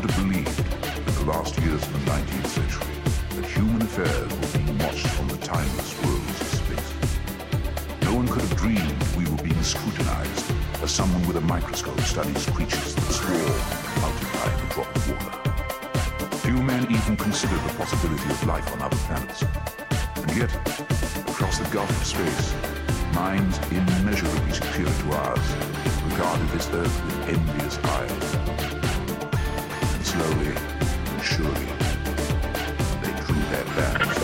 would have believed in the last years of the 19th century that human affairs were being watched from the timeless worlds of space. No one could have dreamed we were being scrutinized as someone with a microscope studies creatures that swarm and multiply in a drop of water. Few men even considered the possibility of life on other planets. And yet, across the gulf of space, minds immeasurably superior to ours regarded this earth with envious eyes. Slowly surely, they drew their us.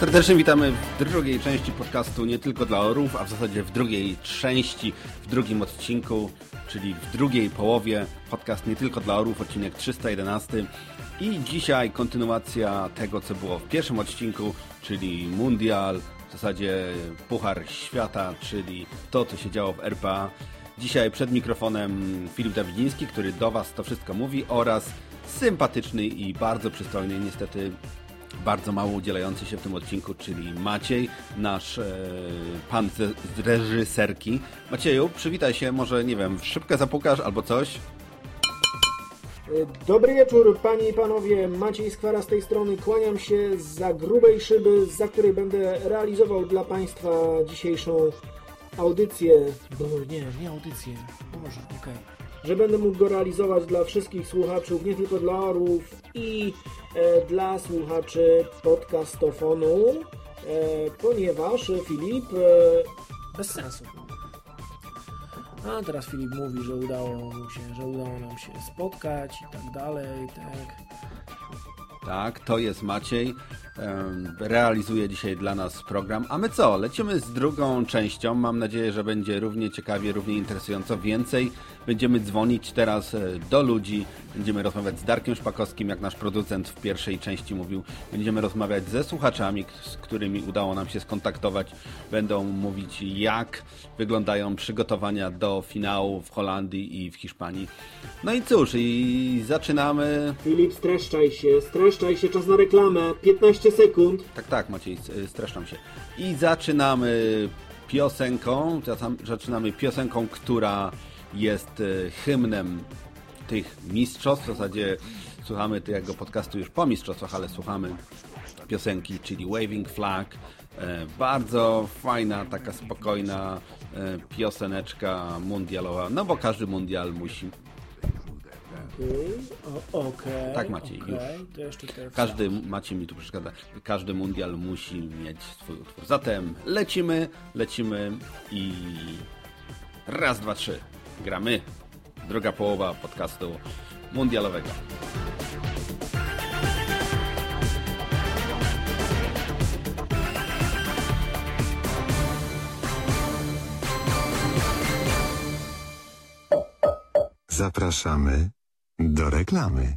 Serdecznie witamy w drugiej części podcastu Nie tylko dla orów, a w zasadzie w drugiej części, w drugim odcinku, czyli w drugiej połowie podcast Nie tylko dla orów, odcinek 311. I dzisiaj kontynuacja tego, co było w pierwszym odcinku, czyli Mundial, w zasadzie Puchar Świata, czyli to, co się działo w RPA. Dzisiaj przed mikrofonem Filip Dawidziński, który do Was to wszystko mówi oraz sympatyczny i bardzo przystojny, niestety bardzo mało udzielający się w tym odcinku, czyli Maciej, nasz e, pan z, z reżyserki. Macieju, przywitaj się, może, nie wiem, szybko zapukasz albo coś? Dobry wieczór, panie i panowie. Maciej Skwara z tej strony. Kłaniam się za grubej szyby, za której będę realizował dla państwa dzisiejszą audycję. Bo nie, nie audycję. Boże, okej. Że będę mógł go realizować dla wszystkich słuchaczów, nie tylko dla orłów i e, dla słuchaczy podcastofonu, e, ponieważ Filip e, Bez sensu. A teraz Filip mówi, że udało mu się, że udało nam się spotkać i tak dalej, tak. Tak, to jest Maciej. Realizuje dzisiaj dla nas program. A my co? Lecimy z drugą częścią. Mam nadzieję, że będzie równie ciekawie, równie interesująco. Więcej będziemy dzwonić teraz e, do ludzi. Będziemy rozmawiać z Darkiem Szpakowskim, jak nasz producent w pierwszej części mówił. Będziemy rozmawiać ze słuchaczami, z którymi udało nam się skontaktować. Będą mówić, jak wyglądają przygotowania do finału w Holandii i w Hiszpanii. No i cóż, i zaczynamy Filip, streszczaj się, streszczaj się, czas na reklamę, 15 sekund. Tak, tak, Maciej, s- streszczam się. I zaczynamy piosenką, zaczynamy piosenką, która jest e, hymnem tych mistrzostw. W zasadzie słuchamy tego podcastu już po mistrzostwach, ale słuchamy piosenki, czyli Waving Flag. E, Bardzo fajna, taka spokojna e, pioseneczka mundialowa, no bo każdy mundial musi Okej. O, Okej. Tak, Maciej, okej. już. To jeszcze Każdy, Maciej mi tu przeszkadza, każdy mundial musi mieć swój utwór. Zatem lecimy, lecimy i raz, dwa, trzy. Gramy. Druga połowa podcastu mundialowego. Zapraszamy do reklamy.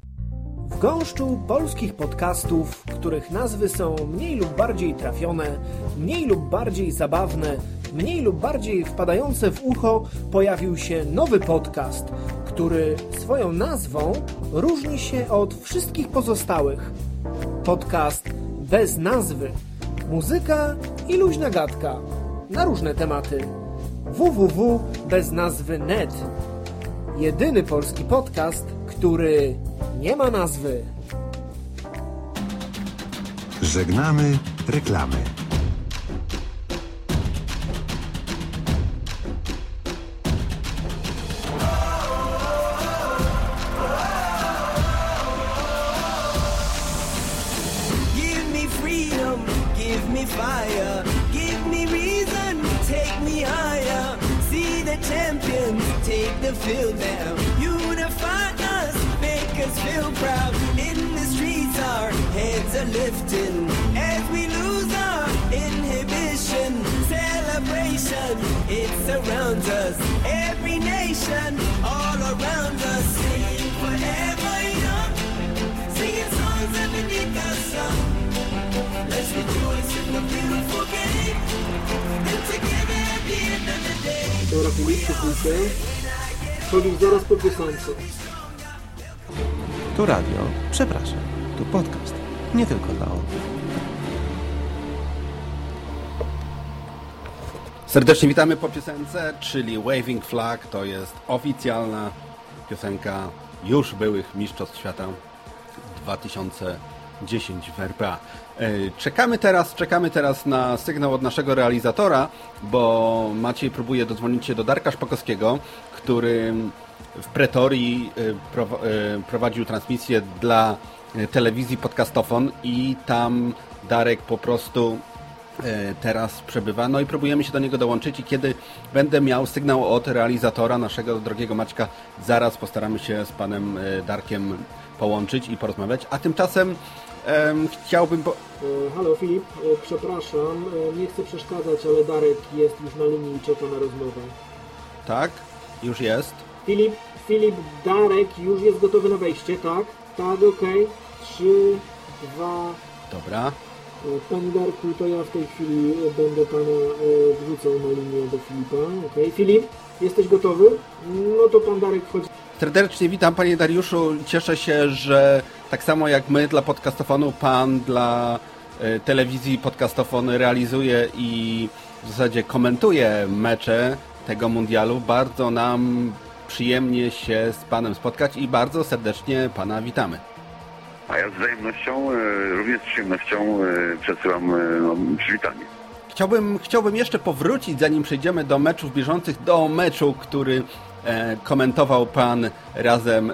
W gąszczu polskich podcastów, których nazwy są mniej lub bardziej trafione, mniej lub bardziej zabawne, mniej lub bardziej wpadające w ucho, pojawił się nowy podcast, który swoją nazwą różni się od wszystkich pozostałych. Podcast bez nazwy. Muzyka i luźna gadka na różne tematy. www. Jedyny polski podcast, który nie ma nazwy. Żegnamy reklamy. Się. Filip, zaraz po piosence. Tu radio, przepraszam, tu podcast. Nie tylko dla orłów. Serdecznie witamy po piosence, czyli Waving Flag to jest oficjalna piosenka już byłych Mistrzostw Świata 2010 w RPA. E, czekamy teraz, czekamy teraz na sygnał od naszego realizatora, bo Maciej próbuje dodzwonić się do Darka Szpakowskiego, który w Pretorii e, e, prowadził transmisję dla telewizji Podcastofon i tam Darek po prostu teraz przebywa. No i próbujemy się do niego dołączyć i kiedy będę miał sygnał od realizatora, naszego drogiego Maćka, zaraz postaramy się z panem Darkiem połączyć i porozmawiać. A tymczasem chciałbym... Po... E, halo Filip, przepraszam, nie chcę przeszkadzać, ale Darek jest już na linii i czeka na rozmowę. Tak? Już jest? Filip, Filip, Darek już jest gotowy na wejście, tak? Tak, okej. Okay. Trzy, dwa... Dobra. Panie Darku, to ja w tej chwili będę Pana e, wrzucał na linię do Filipa. Ok, Filip, jesteś gotowy? No to Pan Darek wchodzi. Serdecznie witam Panie Dariuszu. Cieszę się, że tak samo jak my dla podcastofonu, Pan dla e, telewizji podcastofon realizuje i w zasadzie komentuje mecze tego mundialu. Bardzo nam przyjemnie się z Panem spotkać i bardzo serdecznie Pana witamy. A ja z wzajemnością, e, również z przyjemnością e, przesyłam no, przywitanie. Chciałbym, chciałbym jeszcze powrócić, zanim przejdziemy do meczów bieżących, do meczu, który komentował Pan razem e,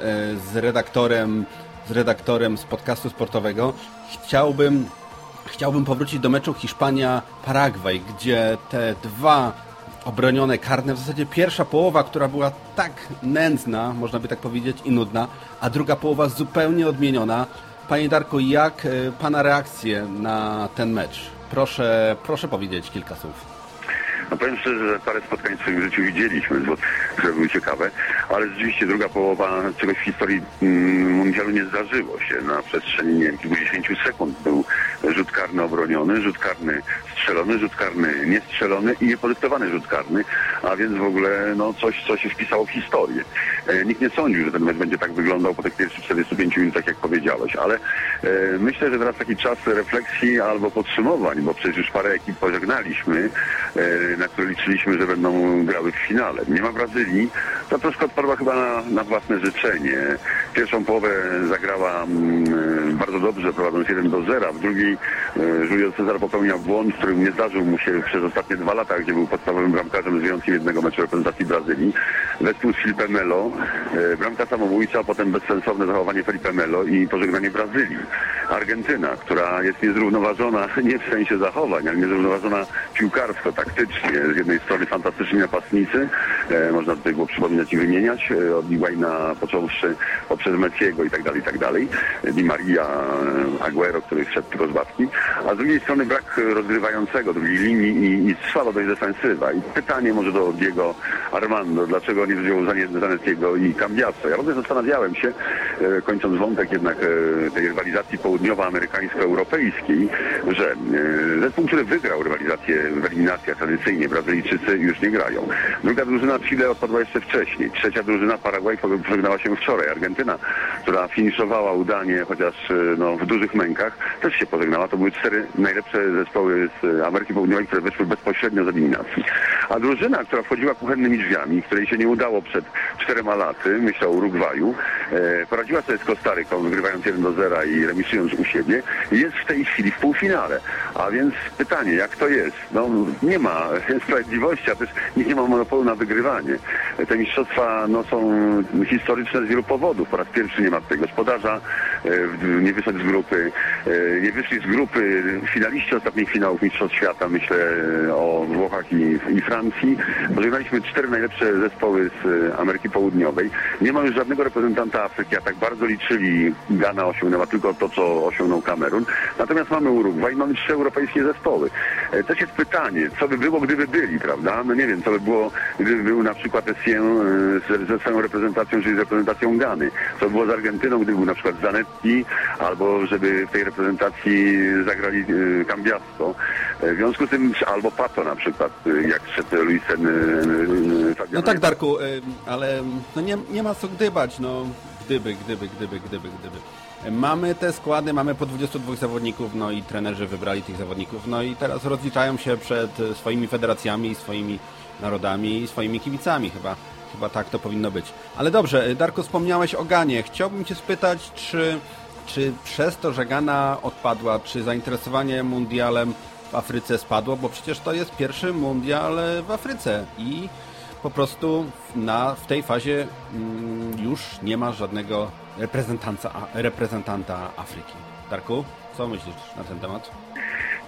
z redaktorem, z redaktorem z podcastu sportowego. Chciałbym, chciałbym powrócić do meczu Hiszpania-Paragwaj, gdzie te dwa obronione karne. W zasadzie pierwsza połowa, która była tak nędzna, można by tak powiedzieć, i nudna, a druga połowa zupełnie odmieniona. Panie Darku, jak e, Pana reakcje na ten mecz? Proszę, proszę powiedzieć kilka słów. No powiem szczerze, że parę spotkań w swoim życiu widzieliśmy, które były ciekawe, ale rzeczywiście druga połowa czegoś w historii mm, mundialu nie zdarzyło się. Na przestrzeni nie wiem, kilkudziesięciu sekund był rzut karny obroniony, rzut karny strzelony, rzut karny niestrzelony i niepodyktowany rzut karny, a więc w ogóle no, coś, co się wpisało w historię. E, nikt nie sądził, że ten mecz będzie tak wyglądał po tych pierwszych 45 minutach, jak powiedziałeś, ale e, myślę, że teraz taki czas refleksji albo podsumowań, bo przecież już parę ekip pożegnaliśmy, e, na które liczyliśmy, że będą grały w finale. Nie ma Brazylii, to troszkę odparła chyba na, na własne życzenie. Pierwszą połowę zagrała mm, bardzo dobrze, prowadząc 1 do 0, w drugiej e, Julio Cezar popełniał błąd, który nie zdarzył mu się przez ostatnie dwa lata, gdzie był podstawowym bramkarzem z wyjątkiem jednego meczu reprezentacji Brazylii. Wespół z Felipe Melo, e, bramka samobójca, a potem bezsensowne zachowanie Felipe Melo i pożegnanie Brazylii. Argentyna, która jest niezrównoważona nie w sensie zachowań, ale niezrównoważona piłkarsko, taktycznie. Z jednej strony fantastyczni napastnicy, e, można tutaj było przypominać i wymieniać, e, od Iwaina począwszy poprzez Messiego i tak dalej, i tak dalej. Di Maria, e, Aguero, który wszedł tylko z babki. A z drugiej strony brak rozgrywającego drugiej linii i, i słaba dość defensywa. I pytanie może do Diego Armando, dlaczego nie wziął Zanettiego i Cambiasso. Ja w zastanawiałem się, e, kończąc wątek jednak e, tej rywalizacji południowoamerykańsko-europejskiej, że e, zespół, który wygrał rywalizację w eliminacjach tradycyjnie, Brazylijczycy już nie grają. Druga drużyna Chile odpadła jeszcze wcześniej. Trzecia drużyna Paragwaj pożegnała się wczoraj. Argentyna, która finiszowała udanie, chociaż no, w dużych mękach, też się pożegnała. To były cztery najlepsze zespoły z Ameryki Południowej, które wyszły bezpośrednio z eliminacji. A drużyna, która wchodziła kuchennymi drzwiami, której się nie udało przed czterema laty, myślę o Urugwaju, e, poradziła sobie z Kostaryką, wygrywając 1 do 0 i remisując u siebie, jest w tej chwili w półfinale. A więc pytanie, jak to jest? No, nie ma sprawiedliwości, a też nikt nie ma monopolu na wygrywanie. Te mistrzostwa no, są historyczne z wielu powodów. Po raz pierwszy nie ma tutaj gospodarza, e, nie wyszedł z grupy, e, nie wyszli z grupy finaliści ostatnich finałów Mistrzostw Świata, myślę o Włochach i, i Francji. Pożegnaliśmy cztery najlepsze zespoły z Ameryki Południowej. Nie ma już żadnego reprezentanta Afryki, a tak bardzo liczyli. Ghana osiągnęła tylko to, co osiągnął Kamerun. Natomiast mamy Urugwaj, mamy trzy europejskie zespoły. E, też jest pytanie, co by było, gdyby byli, prawda? No nie wiem, co by było, gdyby był na przykład Essien e, ze swoją reprezentacją, czyli z reprezentacją Gany. Co by było z Argentyną, gdyby był na przykład Zanetti, albo żeby w tej reprezentacji zagrali e, Cambiasso. W związku z tym, albo Pato na przykład, jak szedł Luisen No tak, Darku, ale no nie, nie ma co gdybać, no gdyby, gdyby, gdyby, gdyby, gdyby. Mamy te składy, mamy po 22 zawodników, no i trenerzy wybrali tych zawodników, no i teraz rozliczają się przed swoimi federacjami, swoimi narodami i swoimi kibicami chyba. Chyba tak to powinno być. Ale dobrze, Darko, wspomniałeś o Ganie. Chciałbym Cię spytać, czy, czy przez to, że Gana odpadła, czy zainteresowanie mundialem w Afryce spadło? Bo przecież to jest pierwszy mundial w Afryce i po prostu na, w tej fazie mm, już nie ma żadnego reprezentanta, reprezentanta Afryki. Darku, co myślisz na ten temat?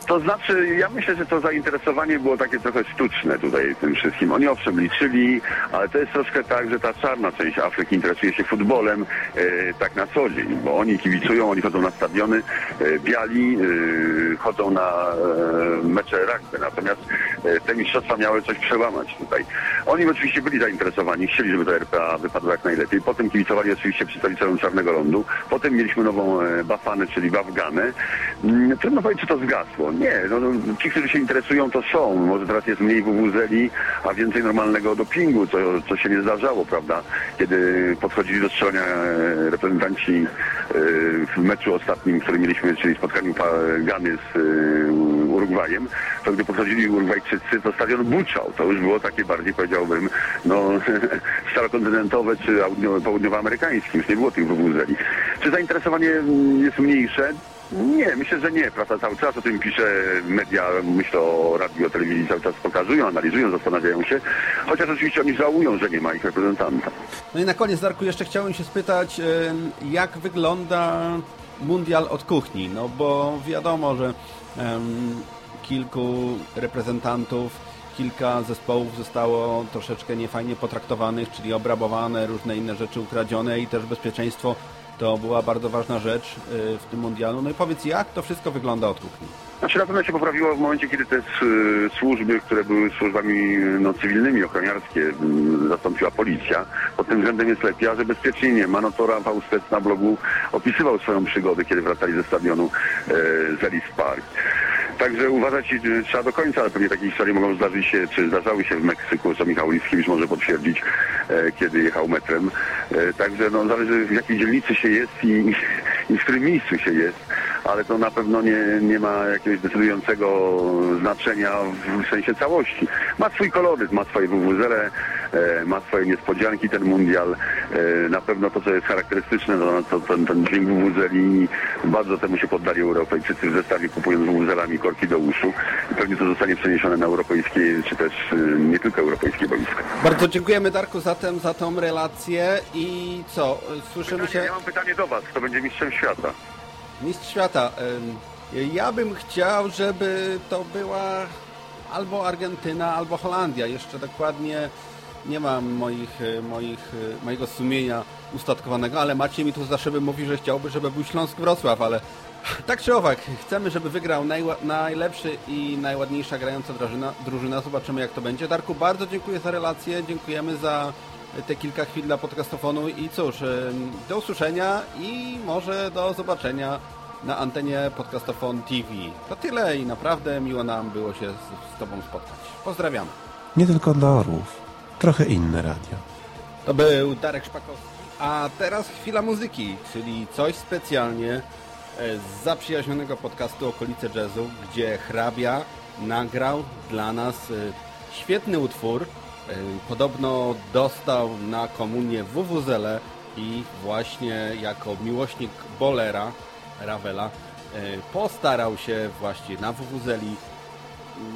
To znaczy, ja myślę, że to zainteresowanie było takie trochę sztuczne tutaj tym wszystkim. Oni owszem liczyli, ale to jest troszkę tak, że ta czarna część Afryki interesuje się futbolem e, tak na co dzień, bo oni kibicują, oni chodzą na stadiony, e, biali, e, chodzą na e, mecze rugby, natomiast e, te mistrzostwa miały coś przełamać tutaj. Oni oczywiście byli zainteresowani, chcieli, żeby to RPA wypadło jak najlepiej. Potem kibicowali oczywiście przedstawicielom Czarnego Lądu. Potem mieliśmy nową e, Bafanę, czyli Bafganę. Mm, Trudno powiedzieć, czy to zgasło. Nie, no, no, ci, którzy się interesują, to są. Może teraz jest mniej wuwuzeli, a więcej normalnego dopingu, co, co się nie zdarzało, prawda? Kiedy podchodzili do strzelania e, reprezentanci e, w meczu ostatnim, który mieliśmy, czyli spotkaniu Gany z e, Urugwajem, to gdy podchodzili Urugwajczycy, to stadion buczał. To już było takie bardziej, powiedziałbym, no, starokontynentowe czy południowoamerykańskie. Już nie było tych wuwuzeli. Czy zainteresowanie jest mniejsze? Nie, myślę, że nie. Prasa cały czas o tym pisze, media, myślę o radio, telewizji cały czas pokazują, analizują, zastanawiają się. Chociaż oczywiście oni żałują, że nie ma ich reprezentanta. No i na koniec, Darku, jeszcze chciałem się spytać, jak wygląda mundial od kuchni? No bo wiadomo, że em, kilku reprezentantów, kilka zespołów zostało troszeczkę niefajnie potraktowanych, czyli obrabowane, różne inne rzeczy ukradzione i też bezpieczeństwo to była bardzo ważna rzecz y, w tym mundialu. No i powiedz, jak to wszystko wygląda od kuchni? Znaczy na pewno się poprawiło w momencie, kiedy te s- służby, które były służbami no, cywilnymi, ochroniarskie, zastąpiła policja. Pod tym względem jest lepiej, a że bezpiecznie nie ma, no to Rafał Stec na blogu opisywał swoją przygodę, kiedy wracali ze stadionu e, z Ellis Park. Także uważać e, trzeba do końca, ale pewnie takie historie mogą zdarzyć się, czy zdarzały się w Meksyku, co Michał Liskiewicz może potwierdzić, e, kiedy jechał metrem. E, także no, zależy w jakiej dzielnicy się jest i, i w którym miejscu się jest, ale to na pewno nie, nie ma jakiegoś decydującego znaczenia w sensie całości. Ma swój koloryt, ma swoje WWZL, e, ma swoje niespodzianki ten mundial. E, na pewno to, co jest charakterystyczne, no, to ten, ten dźwięk WWZL i bardzo temu się poddali Europejczycy w zestawie kupując WWZelami korki do uszu. I pewnie to zostanie przeniesione na europejskie, czy też e, nie tylko europejskie boiska. Bardzo dziękujemy, Darku, zatem za tą relację i co, y, słyszymy się... Ja mam pytanie do Was, kto będzie mistrzem świata? Mistrz świata. Ja bym chciał, żeby to była albo Argentyna, albo Holandia. Jeszcze dokładnie nie mam moich, y, moich, y, mojego sumienia ustatkowanego, ale Maciej mi tu za szyby mówi, że chciałby, żeby był Śląsk Wrocław, ale tak czy owak, chcemy, żeby wygrał najlepszy i najładniejsza grająca drużyna, drużyna. Zobaczymy jak to będzie. Darku, bardzo dziękuję za relację, dziękujemy za te kilka chwil dla podcastofonu i cóż, ym, do usłyszenia i może do zobaczenia na antenie Podcastofon TV. To tyle i naprawdę miło nam było się z, z Tobą spotkać. Pozdrawiamy. Nie tylko dla orłów. Trochę inne radio. To był Darek Szpakowski. A teraz chwila muzyki, czyli coś specjalnie e, z zaprzyjaźnionego podcastu Okolice Jazzu, gdzie hrabia nagrał dla nas e, świetny utwór. E, Podobno dostał na komunię WWZL i właśnie jako miłośnik bolera Ravela postarał się właśnie na WWZeli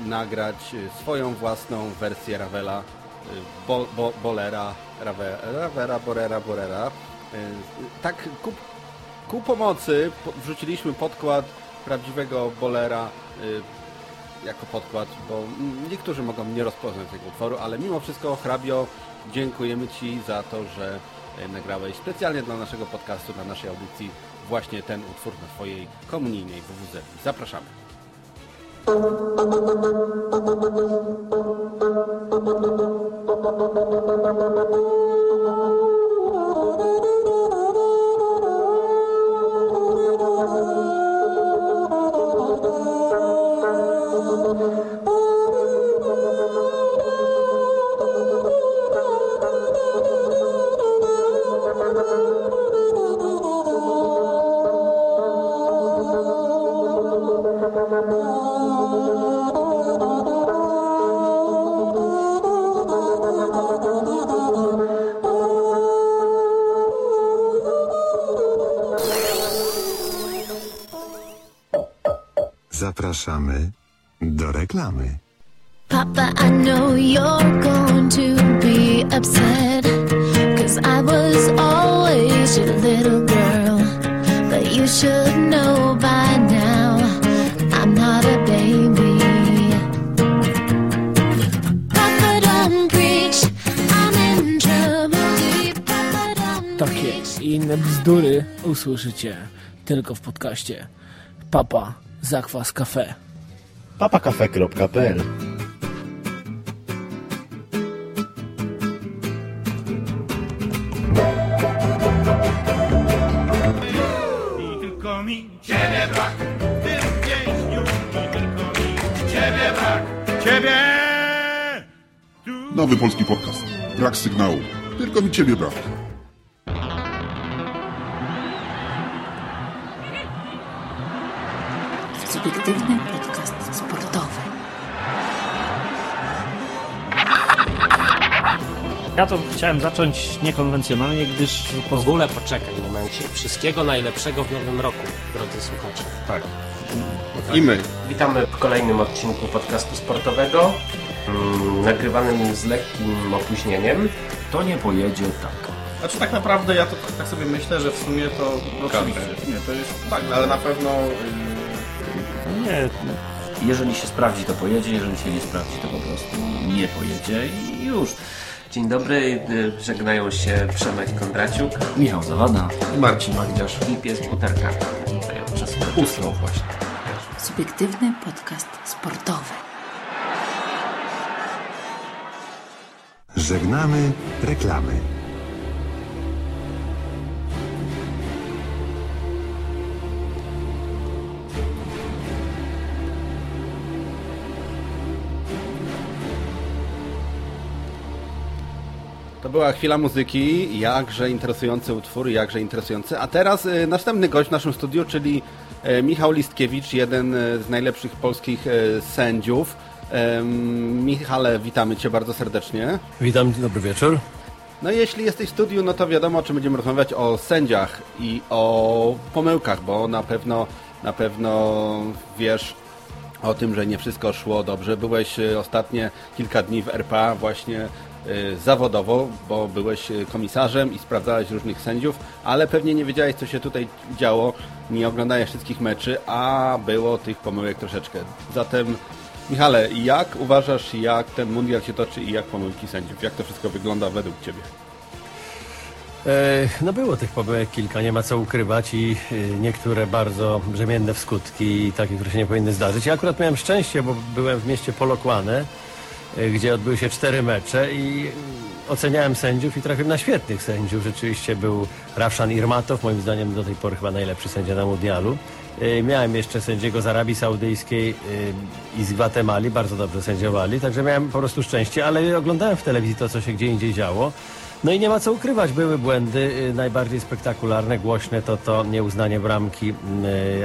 nagrać swoją własną wersję Ravela, bo, bo, Bolera, Rave, Ravera, Borera, Borera. E, Tak ku, ku pomocy po- wrzuciliśmy podkład prawdziwego Bolera e, jako podkład, bo niektórzy mogą nie rozpoznać tego utworu, ale mimo wszystko hrabio dziękujemy Ci za to, że e, nagrałeś specjalnie dla naszego podcastu, dla naszej audycji właśnie ten utwór na Twojej komunijnej WWZ. Zapraszamy. Thank you. Zapraszamy do reklamy. Papa, I know you're going to be upset. Cause I was always your little girl. But you should know by now, I'm not a baby. Papa, don't preach, I'm in trouble. Papa, don't Takie i inne bzdury usłyszycie tylko w podcaście Papa Zakwas Cafe. papakafe.pl I tylko mi ciebie brak w tym I tylko mi ciebie brak Ciebie! Nowy polski podcast. Brak sygnału. Tylko mi ciebie brak. Subiektywny podcast sportowy. Ja to chciałem zacząć niekonwencjonalnie, gdyż... W ogóle poczekaj momencie. Wszystkiego najlepszego w nowym roku, drodzy słuchacze. Tak. I my. Witamy w kolejnym odcinku podcastu sportowego, mm, nagrywanym z lekkim opóźnieniem. To nie pojedzie tak. Znaczy tak naprawdę ja to tak, tak sobie myślę, że w sumie to oczywiście. Nie, to jest tak, ale na pewno yy, Nie, Jeżeli się sprawdzi, to pojedzie, jeżeli się nie sprawdzi, to po prostu nie pojedzie i już. Dzień dobry, y, żegnają się Przemek Kondraciuk Michał Zawada. Marcin Magdziarz. i pies Buterka. Tutaj od czasu. Usnął właśnie. Subiektywny podcast sportowy. Żegnamy reklamy. To była chwila muzyki, jakże interesujący utwór, jakże interesujący. A teraz y, następny gość w naszym studiu, czyli y, Michał Listkiewicz, jeden y, z najlepszych polskich y, sędziów. Michale, witamy Cię bardzo serdecznie. Witam, dobry wieczór. No jeśli jesteś w studiu, no to wiadomo, o czym będziemy rozmawiać, o sędziach i o pomyłkach, bo na pewno, na pewno wiesz o tym, że nie wszystko szło dobrze. Byłeś ostatnie kilka dni w RPA właśnie zawodowo, bo byłeś y, komisarzem i sprawdzałeś różnych sędziów, ale pewnie nie wiedziałeś, co się tutaj działo, nie oglądałeś wszystkich meczy, a było tych pomyłek troszeczkę. Zatem, Michale, jak uważasz, jak ten mundial się toczy i jak pomyłki sędziów? Jak to wszystko wygląda według Ciebie? E, no było tych pomyłek kilka, nie ma co ukrywać i e, niektóre bardzo brzemienne w skutki i takie, które się nie powinny zdarzyć. Ja akurat miałem szczęście, bo byłem w mieście Polokwane, gdzie odbyły się cztery mecze i oceniałem sędziów i trafiłem na świetnych sędziów. Rzeczywiście był Rafszan Irmatow, moim zdaniem do tej pory chyba najlepszy sędzia na mundialu. E, Miałem jeszcze sędziego z Arabii Saudyjskiej e, i z Gwatemali, bardzo dobrze sędziowali, także miałem po prostu szczęście, ale oglądałem w telewizji to, co się gdzie indziej działo. No i nie ma co ukrywać, były błędy, najbardziej spektakularne, głośne to to nieuznanie bramki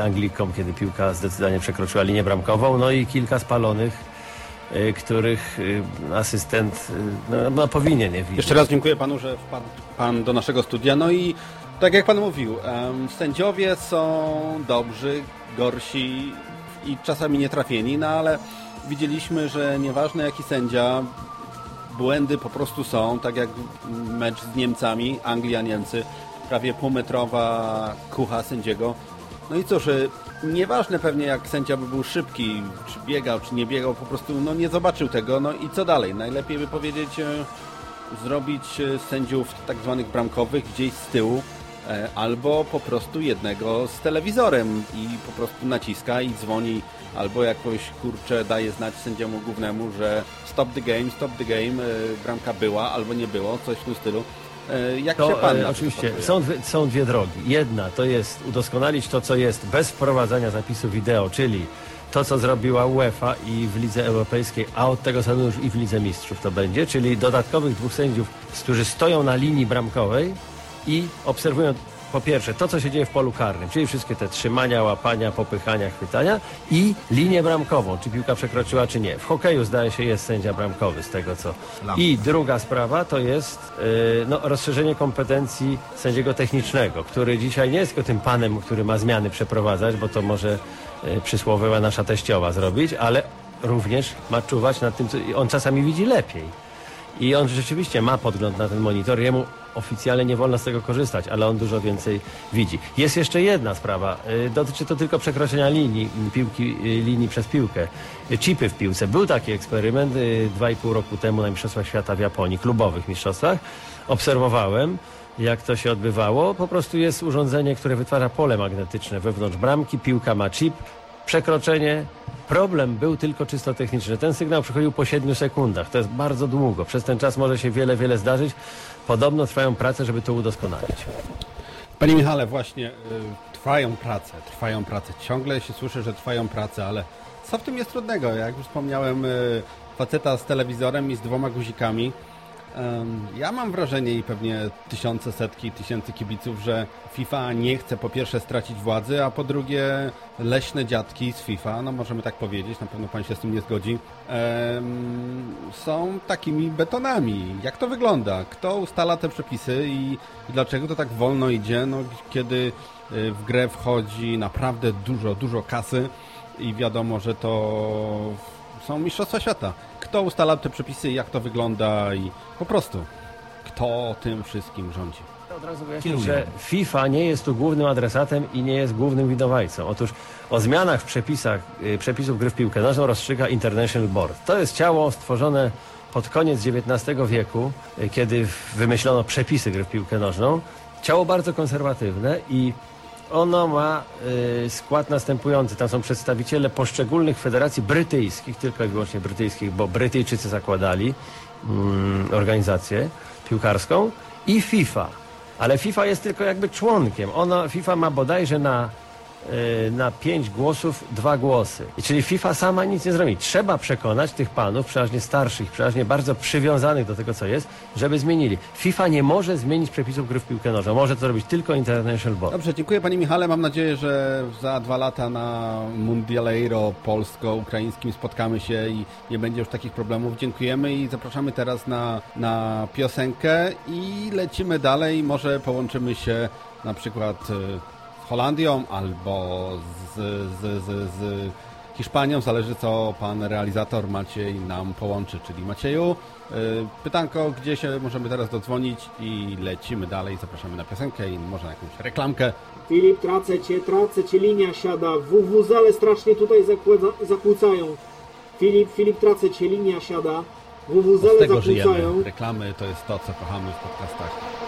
Anglikom, kiedy piłka zdecydowanie przekroczyła linię bramkową, no i kilka spalonych, których y, asystent y, no, no, powinien nie widzieć. Jeszcze raz dziękuję panu, że wpadł pan do naszego studia. No i tak jak pan mówił, sędziowie są dobrzy, gorsi i czasami nietrafieni, no ale widzieliśmy, że nieważne jaki sędzia, błędy po prostu są, tak jak mecz z Niemcami, Anglia-Niemcy, prawie półmetrowa kucha sędziego. No i cóż, y, nieważne pewnie jak sędzia by był szybki, czy biegał, czy nie biegał, po prostu no, nie zobaczył tego. No i co dalej? Najlepiej by powiedzieć, e, zrobić e, sędziów tak zwanych bramkowych gdzieś z tyłu, e, albo po prostu jednego z telewizorem i po prostu naciska i dzwoni, albo jakoś kurczę daje znać sędziemu głównemu, że stop the game, stop the game, e, bramka była albo nie było, coś w tym stylu. E, Jak To się pan e, oczywiście są dwie, są dwie drogi. Jedna to jest udoskonalić to, co jest bez wprowadzania zapisu wideo, czyli to, co zrobiła UEFA i w Lidze Europejskiej, a od tego samego już i w Lidze Mistrzów to będzie, czyli dodatkowych dwóch sędziów, którzy stoją na linii bramkowej i obserwują po pierwsze to, co się dzieje w polu karnym, czyli wszystkie te trzymania, łapania, popychania, chwytania i linię bramkową, czy piłka przekroczyła, czy nie. W hokeju zdaje się jest sędzia bramkowy z tego co. I druga sprawa to jest yy, no, rozszerzenie kompetencji sędziego technicznego, który dzisiaj nie jest tylko tym panem, który ma zmiany przeprowadzać, bo to może yy, przysłowiowa nasza teściowa zrobić, ale również ma czuwać nad tym, co on czasami widzi lepiej. I on rzeczywiście ma podgląd na ten monitor. Jemu oficjalnie nie wolno z tego korzystać, ale on dużo więcej widzi. Jest jeszcze jedna sprawa. Y, Dotyczy to tylko przekroczenia linii, y, piłki, y, linii przez piłkę. Chipy w piłce. Był taki eksperyment dwa i pół roku temu na Mistrzostwach Świata w Japonii, klubowych mistrzostwach. Obserwowałem jak to się odbywało. Po prostu jest urządzenie, które wytwarza pole magnetyczne wewnątrz bramki. Piłka ma chip. Przekroczenie. Problem był tylko czysto techniczny. Ten sygnał przychodził po 7 sekundach. To jest bardzo długo. Przez ten czas może się wiele, wiele zdarzyć. Podobno trwają prace, żeby to udoskonalić. Panie Michale, właśnie y, trwają prace, trwają prace. Ciągle się słyszy, że trwają prace, ale co w tym jest trudnego? Jak już wspomniałem, y, faceta z telewizorem i z dwoma guzikami. Ja mam wrażenie i pewnie tysiące, setki, tysięcy kibiców, że FIFA nie chce po pierwsze stracić władzy, a po drugie leśne dziadki z FIFA, no możemy tak powiedzieć, na pewno pan się z tym nie zgodzi, są takimi betonami. Jak to wygląda? Kto ustala te przepisy i, i dlaczego to tak wolno idzie, no, kiedy y, w grę wchodzi naprawdę dużo, dużo kasy i wiadomo, że to są mistrzostwa świata. Kto ustala te przepisy, jak to wygląda i po prostu kto tym wszystkim rządzi. Od razu wyjaśnię, że FIFA nie jest tu głównym adresatem i nie jest głównym winowajcą. Otóż o zmianach w przepisach, y, przepisów gry w piłkę nożną rozstrzyga International Board. To jest ciało stworzone pod koniec XIX wieku, y, kiedy wymyślono przepisy gry w piłkę nożną. Ciało bardzo konserwatywne i ono ma y, skład następujący. Tam są przedstawiciele poszczególnych federacji brytyjskich, tylko i wyłącznie brytyjskich, bo Brytyjczycy zakładali mm, organizację piłkarską i FIFA. Ale FIFA jest tylko jakby członkiem. Ona, FIFA ma bodajże na, y, na pięć głosów dwa głosy. Czyli FIFA sama nic nie zrobi. Trzeba przekonać tych panów, przeważnie starszych, przeważnie bardzo przywiązanych do tego, co jest, żeby zmienili. FIFA nie może zmienić przepisów gry w piłkę nożną. Może to zrobić tylko International Board. Dobrze, dziękuję Panie Michale. Mam nadzieję, że za dwa lata na Mundialeiro polsko-ukraińskim spotkamy się i nie będzie już takich problemów. Dziękujemy i zapraszamy teraz na, na piosenkę i lecimy dalej. Może połączymy się na przykład y, Holandią albo z, z, z, z Hiszpanią. Zależy co Pan realizator Maciej nam połączy. Czyli Macieju, y, pytanko, gdzie się możemy teraz dodzwonić i lecimy dalej. Zapraszamy na piosenkę i może na jakąś reklamkę. Filip, tracę cię, tracę cię, linia siada. WWZele strasznie tutaj zakłócają. Filip, Filip, tracę cię, linia siada. Z WWZele tego zakłócają. żyjemy. Reklamy to jest to, co kochamy w podcastach.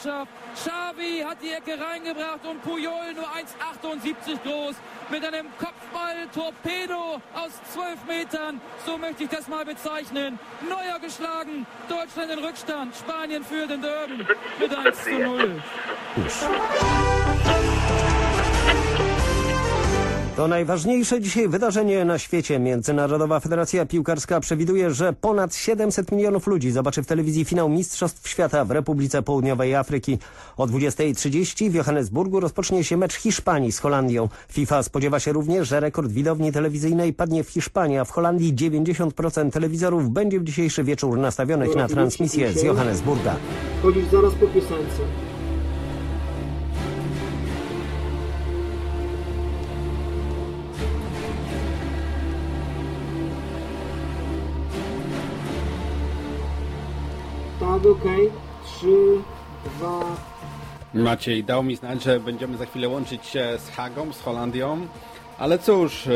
Mannschaft. Xavi hat die Ecke reingebracht und Puyol nur 1,78 groß mit einem Kopfball-Torpedo aus 12 Metern. So möchte ich das mal bezeichnen. Neuer geschlagen, Deutschland in Rückstand. Spanien führt den Derby mit 1 zu 0. To najważniejsze dzisiaj wydarzenie na świecie. Międzynarodowa Federacja Piłkarska przewiduje, że ponad 700 milionów ludzi zobaczy w telewizji finał Mistrzostw Świata w Republice Południowej Afryki. O 20.30 w Johannesburgu rozpocznie się mecz Hiszpanii z Holandią. FIFA spodziewa się również, że rekord widowni telewizyjnej padnie w Hiszpanii, a w Holandii 90% telewizorów będzie w dzisiejszy wieczór nastawionych na transmisję z Johannesburga. Chodzisz zaraz po piosence. Okej. Trzy, dwa... Maciej dał mi znać, że będziemy za chwilę łączyć się z Hagą, z Holandią. Ale cóż,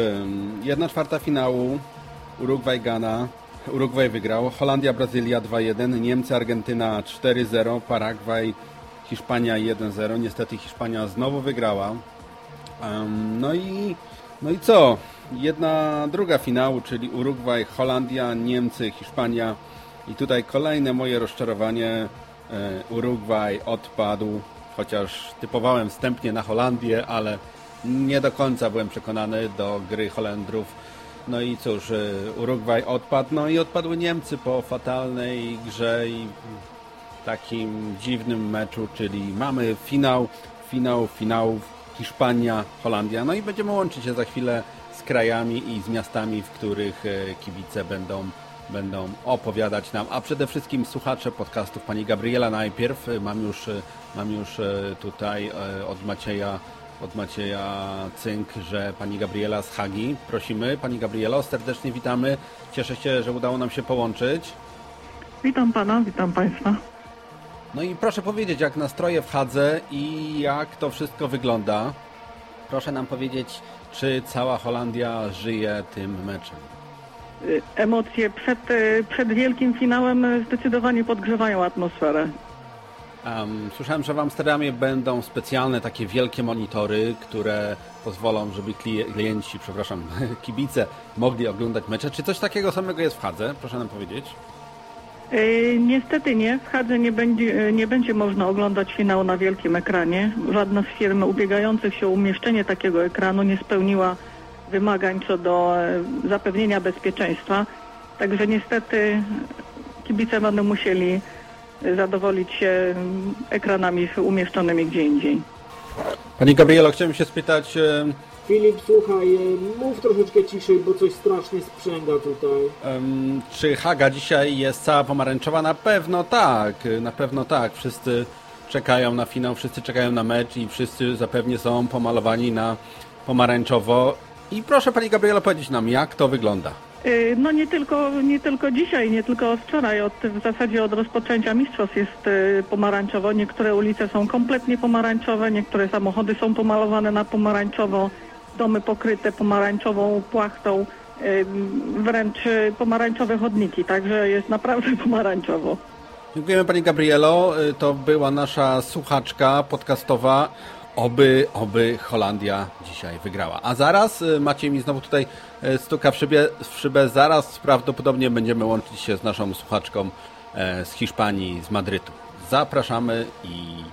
jedna czwarta finału, Urugwaj Gana, Urugwaj wygrał, Holandia, Brazylia 2-1, Niemcy, Argentyna 4-0, Paragwaj, Hiszpania 1-0. Niestety Hiszpania znowu wygrała. Ym, no i no i co? Jedna druga finału, czyli Urugwaj, Holandia, Niemcy, Hiszpania. I tutaj kolejne moje rozczarowanie. E, Urugwaj odpadł, chociaż typowałem wstępnie na Holandię, ale nie do końca byłem przekonany do gry Holendrów. No i cóż, e, Urugwaj odpadł, no i odpadły Niemcy po fatalnej grze i takim dziwnym meczu, czyli mamy finał, finał, finał Hiszpania, Holandia. No i będziemy łączyć się za chwilę z krajami i z miastami, w których e, kibice będą, będą opowiadać nam, a przede wszystkim słuchacze podcastów pani Gabriela najpierw. Mam już, mam już e, tutaj e, od Macieja od Macieja Cynk, że pani Gabriela z Hagi. Prosimy, pani Gabrielo, serdecznie witamy. Cieszę się, że udało nam się połączyć. Witam pana, witam państwa. No i proszę powiedzieć, jak nastroje w Hadze i jak to wszystko wygląda. Proszę nam powiedzieć, czy cała Holandia żyje tym meczem. Y, Emocje przed, y, przed wielkim finałem zdecydowanie podgrzewają atmosferę. Um, słyszałem, że w Amsterdamie będą specjalne takie wielkie monitory, które pozwolą, żeby klienci, przepraszam, kibice mogli oglądać mecze. Czy coś takiego samego jest w Hadze? Proszę nam powiedzieć. Y, Niestety nie, w Hadze nie będzie, y, nie będzie można oglądać finału na wielkim ekranie. Żadna z firm ubiegających się o umieszczenie takiego ekranu nie spełniła wymagań co do e, zapewnienia bezpieczeństwa. Także niestety kibice będą musieli y, zadowolić się mm, ekranami umieszczonymi gdzie indziej. Pani Gabrielo, chciałem się spytać, em, Filip, słuchaj, e, mów troszeczkę ciszej, bo coś strasznie sprzęga tutaj. em, czy Haga dzisiaj jest cała pomarańczowa? Na pewno tak, na pewno tak. Wszyscy czekają na finał, wszyscy czekają na mecz i wszyscy zapewnie są pomalowani na pomarańczowo. I proszę Pani Gabrielo powiedzieć nam, jak to wygląda. Y, No nie tylko, nie tylko dzisiaj, nie tylko wczoraj, od, w zasadzie od rozpoczęcia mistrzostw jest y, pomarańczowo. Niektóre ulice są kompletnie pomarańczowe, niektóre samochody są pomalowane na pomarańczowo, domy pokryte pomarańczową płachtą, y, wręcz pomarańczowe chodniki, także jest naprawdę pomarańczowo. Dziękujemy Pani Gabrielo. To była nasza słuchaczka podcastowa. Oby, oby Holandia dzisiaj wygrała. A zaraz y, Maciej mi znowu tutaj y, stuka w szybę, w szybę. Zaraz prawdopodobnie będziemy łączyć się z naszą słuchaczką e, z Hiszpanii, z Madrytu. Zapraszamy i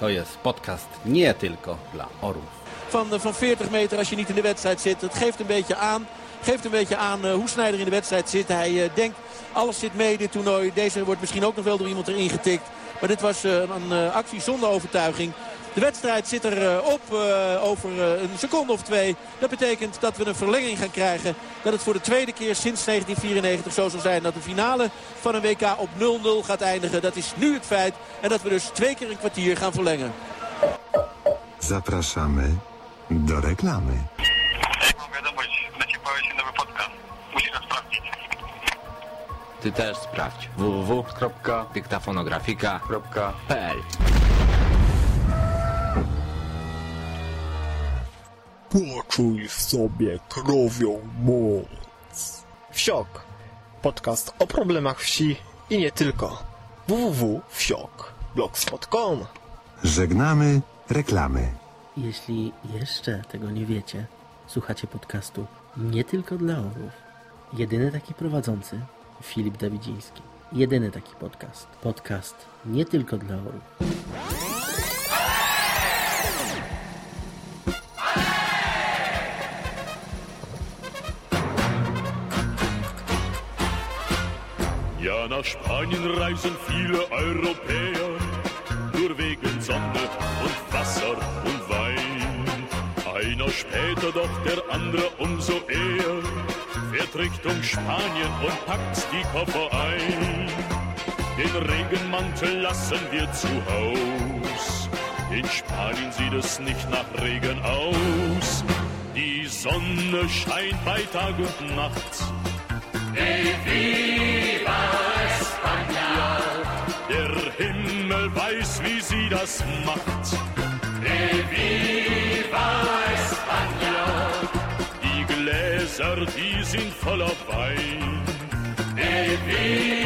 to jest podcast nie tylko dla orłów. van, van 40 meter als je niet in de wedstrijd zit. Het geeft een beetje aan. Geeft een beetje aan eh, hoe Sneijder in de wedstrijd zit. Hij eh, denkt, alles zit mee dit toernooi. Deze wordt misschien ook nog wel door iemand erin getikt. Maar dit was eh, een eh, actie zonder overtuiging. De wedstrijd zit er eh, op eh, over eh, een seconde of twee. Dat betekent dat we een verlenging gaan krijgen. Dat het voor de tweede keer sinds 1994 zo zal zijn dat de finale van een WK op 0-0 gaat eindigen. Dat is nu het feit. En dat we dus twee keer een kwartier gaan verlengen. Zapraszamy do reklamy. Ty też sprawdź www.dyktafonografika.pl Poczuj w sobie krowią moc. Wsiok. podcast o problemach wsi i nie tylko. www.wsiok.blogspot.com Żegnamy reklamy. Jeśli jeszcze tego nie wiecie, słuchacie podcastu nie tylko dla orłów. Jedyny taki prowadzący Filip Dawidziński. Jedyny taki podcast. Podcast nie tylko dla orłów. Ja, nach Spanien reisen viele Europäer, nur wegen Sonne und Wasser und Wein. Einer später, doch der andere umso eher, fährt Richtung Spanien und packt die Koffer ein. Den Regenmantel lassen wir zu Haus. In Spanien sieht es nicht nach Regen aus. Die Sonne scheint bei Tag und Nacht. Ey, Weiß, wie sie das macht. Viva España! Die Gläser, die sind voller Wein. Viva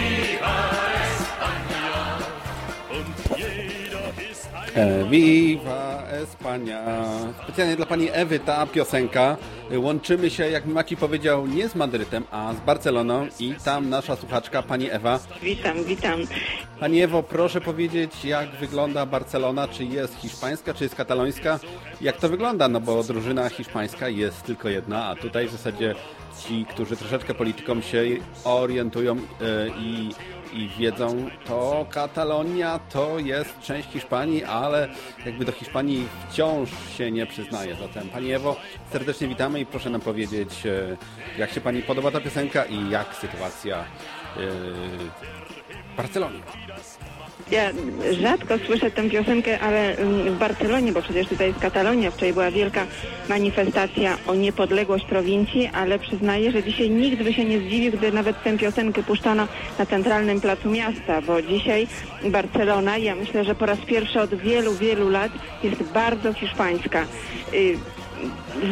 Viva Espania. Specjalnie dla pani Ewy ta piosenka. Łączymy się, jak Maki powiedział, nie z Madrytem, a z Barceloną i tam nasza słuchaczka, pani Ewa. Witam, witam. Pani Ewo, proszę powiedzieć, jak wygląda Barcelona? Czy jest hiszpańska, czy jest katalońska? Jak to wygląda? No bo drużyna hiszpańska jest tylko jedna, a tutaj w zasadzie ci, którzy troszeczkę polityką się orientują e, i, i wiedzą, to Katalonia to jest część Hiszpanii, ale jakby do Hiszpanii wciąż się nie przyznaje. Zatem Pani Ewo, serdecznie witamy i proszę nam powiedzieć, e, jak się Pani podoba ta piosenka i jak sytuacja e, w Barcelonie. Ja rzadko słyszę tę piosenkę, ale mm, w Barcelonie, bo przecież tutaj jest Katalonia, wczoraj była wielka manifestacja o niepodległość prowincji, ale przyznaję, że dzisiaj nikt by się nie zdziwił, gdy nawet tę piosenkę puszczono na centralnym placu miasta, bo dzisiaj Barcelona, ja myślę, że po raz pierwszy od wielu, wielu lat jest bardzo hiszpańska. Y,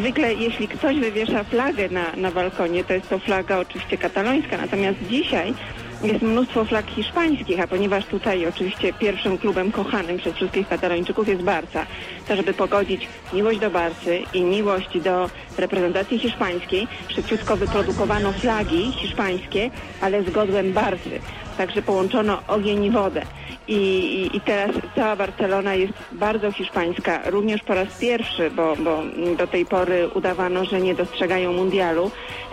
Zwykle jeśli ktoś wywiesza flagę na, na balkonie, to jest to flaga oczywiście katalońska, natomiast dzisiaj jest mnóstwo flag hiszpańskich, a ponieważ tutaj oczywiście pierwszym klubem kochanym przez wszystkich katalończyków jest Barca, to żeby pogodzić miłość do Barcy i miłość do reprezentacji hiszpańskiej, szybciutko wyprodukowano flagi hiszpańskie, ale z godłem Barcy. Także połączono ogień i wodę. I, i, teraz cała Barcelona jest bardzo hiszpańska, również po raz pierwszy, bo, bo do tej pory udawano, że nie dostrzegają mundialu.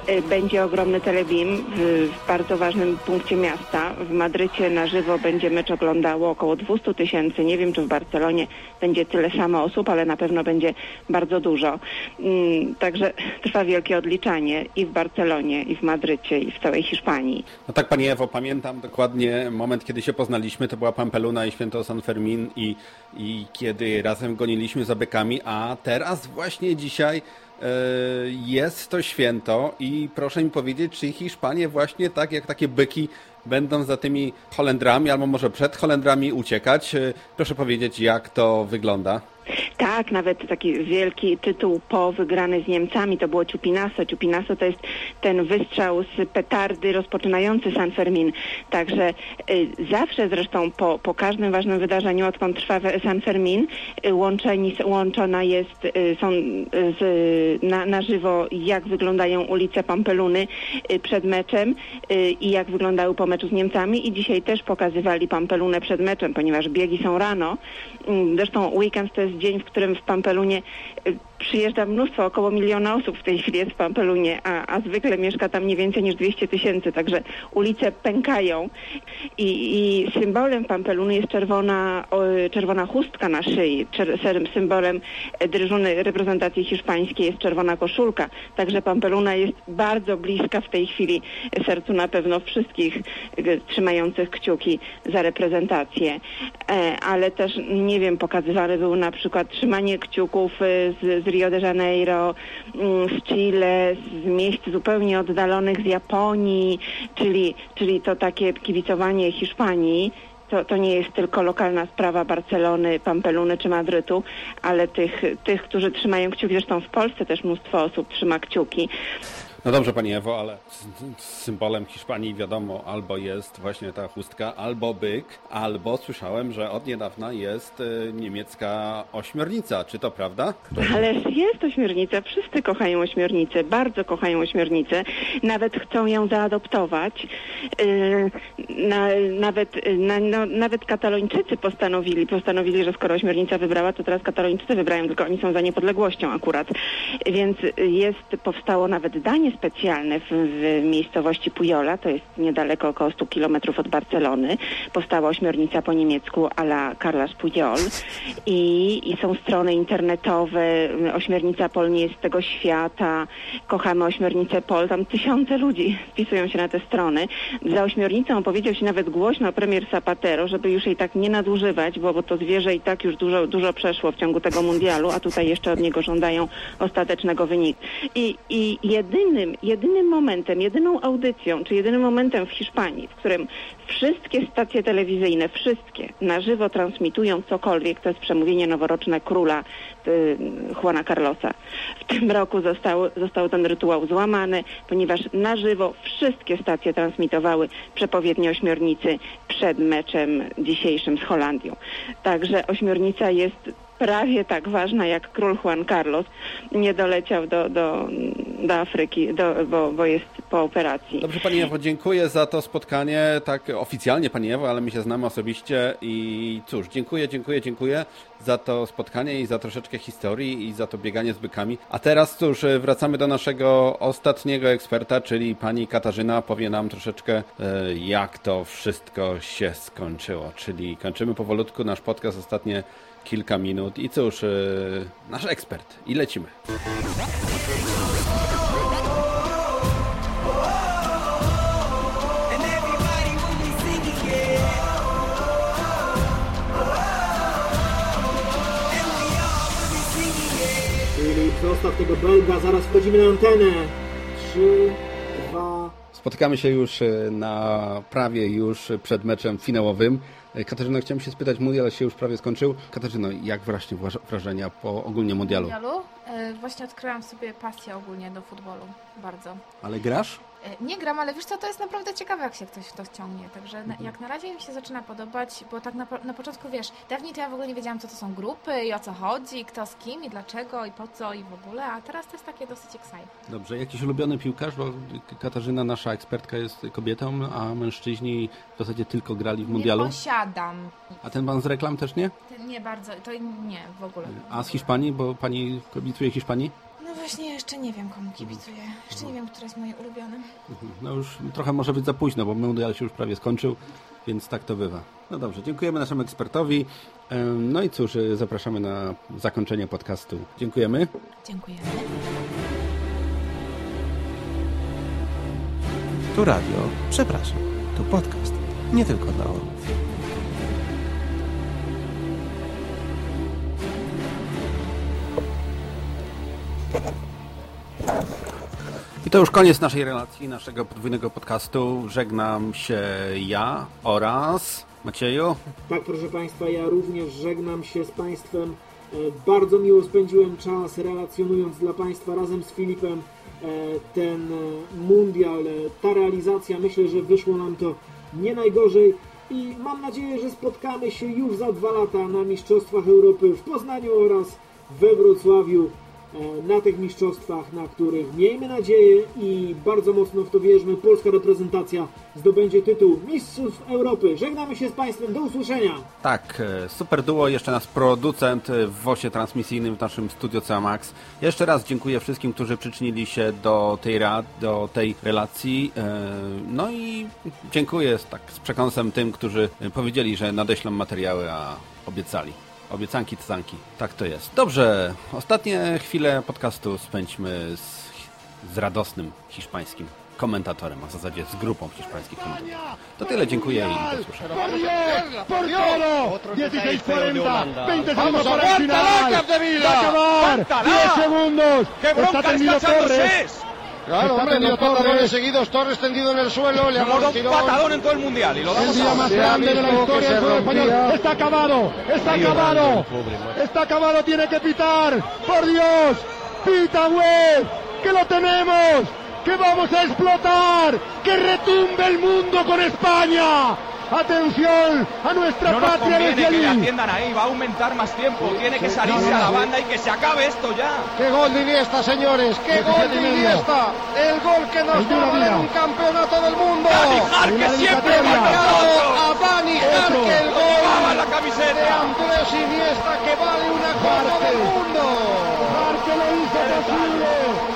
Y, Będzie ogromny telebim w, w bardzo ważnym punkcie miasta. W Madrycie na żywo będzie mecz oglądało około 200 tysięcy. Nie wiem, czy w Barcelonie będzie tyle samo osób, ale na pewno będzie bardzo dużo. Mm, Także trwa wielkie odliczanie i w Barcelonie, i w Madrycie, i w całej Hiszpanii. No tak, Pani Ewo, pamiętam dokładnie moment, kiedy się poznaliśmy, to była Pampeluna i Święto San Fermin i, i kiedy razem goniliśmy za bykami, a teraz właśnie dzisiaj e, jest to święto i proszę mi powiedzieć, czy Hiszpanie właśnie tak jak takie byki będą za tymi Holendrami albo może przed Holendrami uciekać? E, Proszę powiedzieć, jak to wygląda? Tak, nawet taki wielki tytuł po wygrany z Niemcami to było Ciupinaso. Ciupinaso to jest ten wystrzał z petardy rozpoczynający San Fermin. Także y, zawsze zresztą po, po każdym ważnym wydarzeniu, odkąd trwa San Fermin, y, łączona jest, y, są y, z, na, na żywo jak wyglądają ulice Pampeluny y, przed meczem y, i jak wyglądały po meczu z Niemcami i dzisiaj też pokazywali Pampelunę przed meczem, ponieważ biegi są rano. Mm, Zresztą weekend to jest dzień, w którym w Pampelunie y, przyjeżdża mnóstwo, około miliona osób w tej chwili jest w Pampelunie, a, a zwykle mieszka tam nie więcej niż 200 tysięcy, także ulice pękają. I, i symbolem Pampeluny jest czerwona, o, czerwona chustka na szyi, Czer, symbolem drużyny reprezentacji hiszpańskiej jest czerwona koszulka, także Pampeluna jest bardzo bliska w tej chwili sercu na pewno wszystkich e, trzymających kciuki za reprezentację, e, ale też nie wiem, pokazywane było na przykład trzymanie kciuków e, z, z Rio de Janeiro, mm, z Chile, z miejsc zupełnie oddalonych z Japonii, czyli, czyli to takie kibicowanie Hiszpanii. To, to nie jest tylko lokalna sprawa Barcelony, Pampeluny czy Madrytu, ale tych, tych, którzy trzymają kciuki, zresztą w Polsce też mnóstwo osób trzyma kciuki. No dobrze, Pani Ewo, ale symbolem Hiszpanii wiadomo, albo jest właśnie ta chustka, albo byk, albo słyszałem, że od niedawna jest y, niemiecka ośmiornica. Czy to prawda? Ależ jest ośmiornica, wszyscy kochają ośmiornicę, bardzo kochają ośmiornicę, nawet chcą ją zaadoptować. Yy, na, nawet, na, no, nawet katalończycy postanowili, postanowili, że skoro ośmiornica wybrała, to teraz katalończycy wybrają, tylko oni są za niepodległością akurat. Więc jest, powstało nawet danie specjalne w, w miejscowości Pujola, to jest niedaleko około 100 kilometrów od Barcelony. Powstała ośmiornica po niemiecku a la Carlas Pujol i, i są strony internetowe, ośmiornica Pol nie jest tego świata, kochamy ośmiornicę Pol, tam tysiące ludzi wpisują się na te strony. Za ośmiornicą opowiedział się nawet głośno premier Zapatero, żeby już jej tak nie nadużywać, bo, bo to zwierzę i tak już dużo, dużo przeszło w ciągu tego mundialu, a tutaj jeszcze od niego żądają ostatecznego wyniku. I, i jedynym, jedynym momentem, jedyną audycją, czy jedynym momentem w Hiszpanii, w którym wszystkie stacje telewizyjne, wszystkie na żywo transmitują cokolwiek, to jest przemówienie noworoczne króla y, Juana Carlosa. W tym roku został, został ten rytuał złamany, ponieważ na żywo wszystkie stacje transmitowały przepowiednie ośmiornicy przed meczem dzisiejszym z Holandią. Także ośmiornica jest prawie tak ważna jak król Juan Carlos. Nie doleciał do, do, do Afryki, do, bo, bo jest po operacji. Dobrze Pani Ewo, dziękuję za to spotkanie, tak oficjalnie Pani Ewo, ale my się znamy osobiście i cóż, dziękuję, dziękuję, dziękuję za to spotkanie i za troszeczkę historii i za to bieganie z bykami. A teraz cóż, wracamy do naszego ostatniego eksperta, czyli Pani Katarzyna powie nam troszeczkę e, jak to wszystko się skończyło, czyli kończymy powolutku nasz podcast ostatnie kilka minut i cóż, yy, nasz ekspert i lecimy. Zostaw tego belga, zaraz wchodzimy na antenę. Trzy, dwa... Spotykamy się już e, na prawie już przed meczem finałowym. E, Katarzyna, chciałem się spytać, mundial się już prawie skończył. Katarzyno, jak właśnie wrażenia po ogólnie mundialu? mundialu? E, właśnie odkryłam sobie pasję ogólnie do futbolu. Bardzo. Ale grasz? E, Nie gram, ale wiesz co, to jest naprawdę ciekawe, jak się ktoś w to wciągnie. Także na, jak na razie mi się zaczyna podobać, bo tak na, na początku, wiesz, dawniej to ja w ogóle nie wiedziałam, co to są grupy i o co chodzi, kto z kim i dlaczego i po co i w ogóle, a teraz to jest takie dosyć exciting. Dobrze, jakiś ulubiony piłkarz, bo Katarzyna, nasza ekspertka, jest kobietą, a mężczyźni w zasadzie tylko grali w mundialu. Nie posiadam. A ten pan z reklam też nie? To Nie bardzo, to nie, w ogóle. A z Hiszpanii, bo pani kibicuje Hiszpanii? No właśnie, jeszcze nie wiem, komu kibicuję. Jeszcze nie wiem, które jest moje ulubione. No już trochę może być za późno, bo mundial się już prawie skończył, więc tak to bywa. No dobrze, dziękujemy naszemu ekspertowi. No i cóż, y, zapraszamy na zakończenie podcastu. Dziękujemy. Dziękujemy. Tu radio, przepraszam, tu podcast, nie tylko dla orłów. I to już koniec naszej relacji, naszego podwójnego podcastu. Żegnam się ja oraz Macieju. Tak, proszę Państwa, ja również żegnam się z Państwem. E, Bardzo miło spędziłem czas relacjonując dla Państwa razem z Filipem e, ten e, mundial, ta realizacja. Myślę, że wyszło nam to nie najgorzej i mam nadzieję, że spotkamy się już za dwa lata na Mistrzostwach Europy w Poznaniu oraz we Wrocławiu na tych mistrzostwach, na których miejmy nadzieję i bardzo mocno w to wierzmy, polska reprezentacja zdobędzie tytuł Mistrzów Europy. Żegnamy się z Państwem, do usłyszenia! Tak, e, super duo, jeszcze nas producent e, w WOSie transmisyjnym w naszym studio CMAX. Jeszcze raz dziękuję wszystkim, którzy przyczynili się do tej, rad, do tej relacji. E, No i dziękuję tak z przekąsem tym, którzy powiedzieli, że nadeślą materiały, a obiecali. Obiecanki, cycanki. Tak to jest. Dobrze, ostatnie chwile podcastu spędźmy z, z radosnym hiszpańskim komentatorem, a w zasadzie z grupą hiszpańskich komentatorów. To tyle, dziękuję i do usłyszenia. ¡Portero! 16.40, 20 segundos Vamos, para el final. aguántala, Capdevila, Va a acabar, aguántala. 10 segundos. ¡Qué bronca está tendido está echando Torres. Claro, Está hombre, dos patadones Torres. seguidos, Torres tendido en el suelo, le ha dado un patadón en todo el mundial y lo El día más grande de la historia del fútbol español. Está acabado, está Ahí acabado. Está acabado, tiene que pitar. Por Dios, pita, güey, que lo tenemos. que vamos a explotar, que retumbe el mundo con España. Atención a nuestra No nos patria conviene desde que le allí. atiendan ahí, va a aumentar más tiempo. Tiene que Sí, salirse no, a la banda y que se acabe esto ya. ¡Qué gol de Iniesta, señores! ¡Qué gol de Iniesta! El gol que nos va a valer un campeonato del mundo. Dani Jarque siempre nosotros. a Dani. Jarque el gol Llevaba la camiseta. de Andrés Iniesta que vale una copa del mundo. Jarque lo hizo posible.